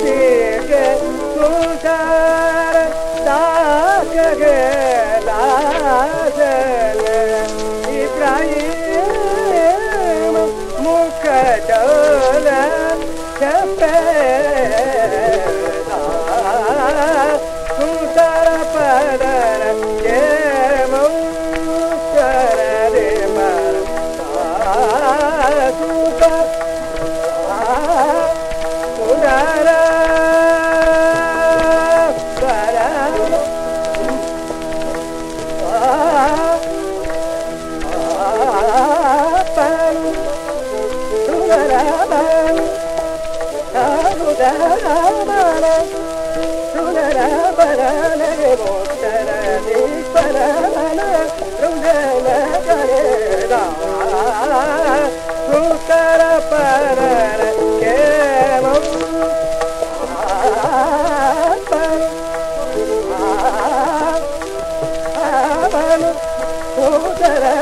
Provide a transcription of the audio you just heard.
देख सुंदर ताक लाजल इब्राहिम मुकदल सुंदर पर ये मुकर सुंदर da da